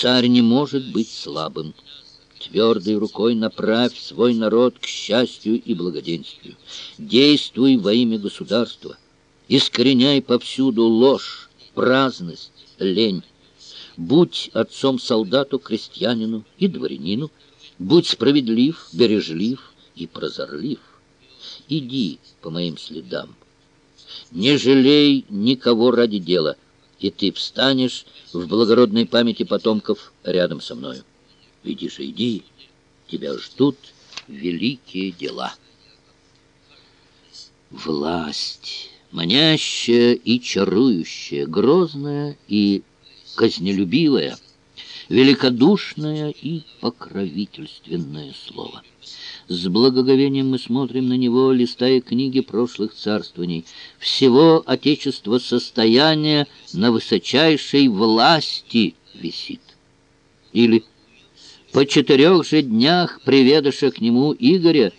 Царь не может быть слабым. Твердой рукой направь свой народ к счастью и благоденствию. Действуй во имя государства. Искореняй повсюду ложь, праздность, лень. Будь отцом солдату, крестьянину и дворянину. Будь справедлив, бережлив и прозорлив. Иди по моим следам. Не жалей никого ради дела, и ты встанешь в благородной памяти потомков рядом со мною. Иди же, иди, тебя ждут великие дела. Власть, манящая и чарующая, грозная и казнелюбивая, великодушное и покровительственное слово. С благоговением мы смотрим на него, листая книги прошлых царствований. Всего Отечества состояния на высочайшей власти висит. Или по четырех же днях приведыша к нему Игоря,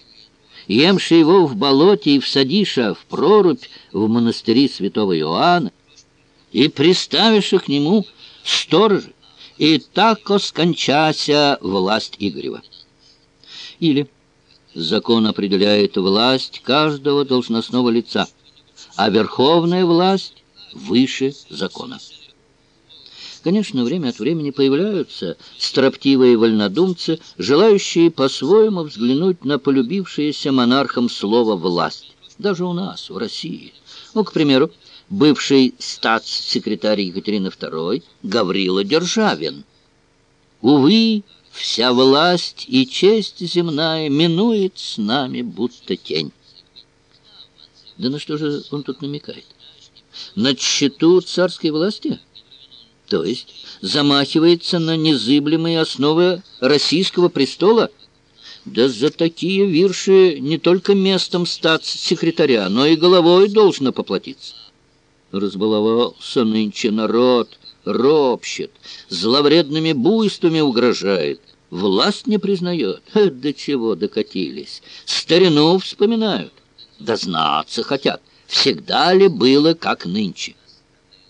емши его в болоте и всадиша в прорубь в монастыре святого Иоанна, и приставиша к нему сторожи, и так скончася власть Игорева. Или закон определяет власть каждого должностного лица, а верховная власть выше закона. Конечно, время от времени появляются строптивые вольнодумцы, желающие по-своему взглянуть на полюбившееся монархам слово «власть». Даже у нас, в России. Ну, к примеру, бывший статс-секретарь Екатерины II Гаврила Державин. Увы, вся власть и честь земная минует с нами, будто тень. Да на что же он тут намекает? На счету царской власти? то есть замахивается на незыблемые основы российского престола. Да за такие вирши не только местом статс-секретаря, но и головой должно поплатиться. Разбаловался нынче народ, ропщет, зловредными буйствами угрожает, власть не признает. До чего докатились? Старину вспоминают, да знаться хотят, всегда ли было как нынче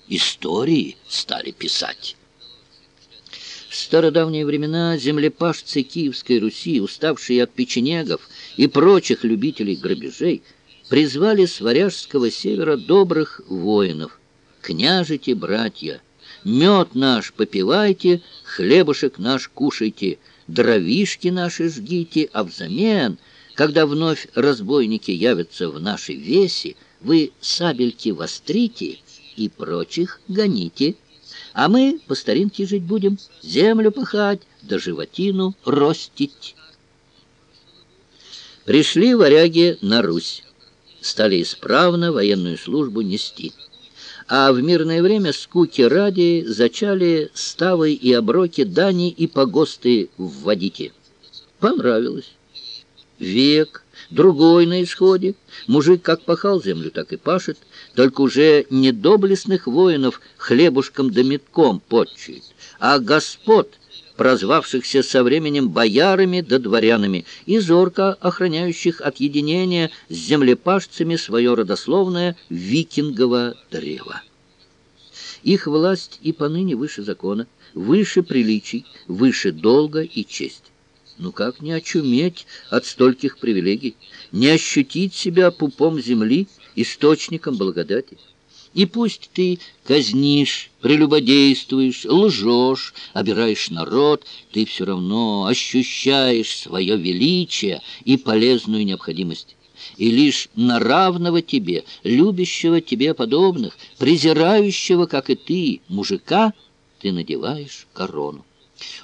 истории стали писать. В стародавние времена землепашцы Киевской Руси, уставшие от печенегов и прочих любителей грабежей, призвали с варяжского севера добрых воинов. «Княжите, братья, мед наш попивайте, хлебушек наш кушайте, дровишки наши жгите, а взамен, когда вновь разбойники явятся в нашей веси, вы сабельки вострите» и прочих гоните. А мы по старинке жить будем, землю пахать, да животину ростить. Пришли варяги на Русь, стали исправно военную службу нести. А в мирное время скуки ради зачали ставы и оброки, дани и погосты вводите. Понравилось. Век, другой на исходе. Мужик как пахал землю, так и пашет, только уже не доблестных воинов хлебушком да метком подчует, а господ, прозвавшихся со временем боярами да дворянами и зорко охраняющих от единения с землепашцами свое родословное викингово древо. Их власть и поныне выше закона, выше приличий, выше долга и честь. Ну как не очуметь от стольких привилегий, не ощутить себя пупом земли, источником благодати? И пусть ты казнишь, прелюбодействуешь, лжешь, обираешь народ, ты все равно ощущаешь свое величие и полезную необходимость. И лишь на равного тебе, любящего тебе подобных, презирающего, как и ты, мужика, ты надеваешь корону.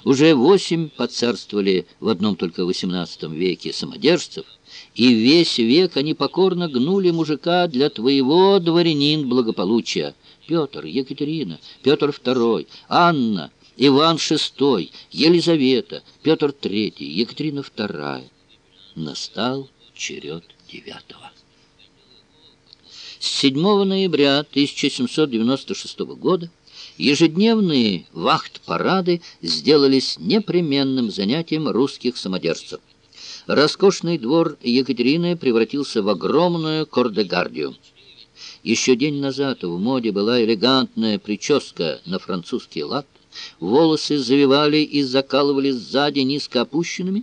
Уже восемь поцарствовали в одном только XVIII веке самодержцев, и весь век они покорно гнули мужика для твоего дворянин благополучия. Петр, Екатерина, Петр II, Анна, Иван VI, Елизавета, Петр III, Екатерина II. Настал черед девятого. С 7 ноября 1796 года Ежедневные вахт-парады сделались непременным занятием русских самодержцев. Роскошный двор Екатерины превратился в огромную кордегардию. Еще день назад в моде была элегантная прическа на французский лад, волосы завивали и закалывали сзади низко опущенными,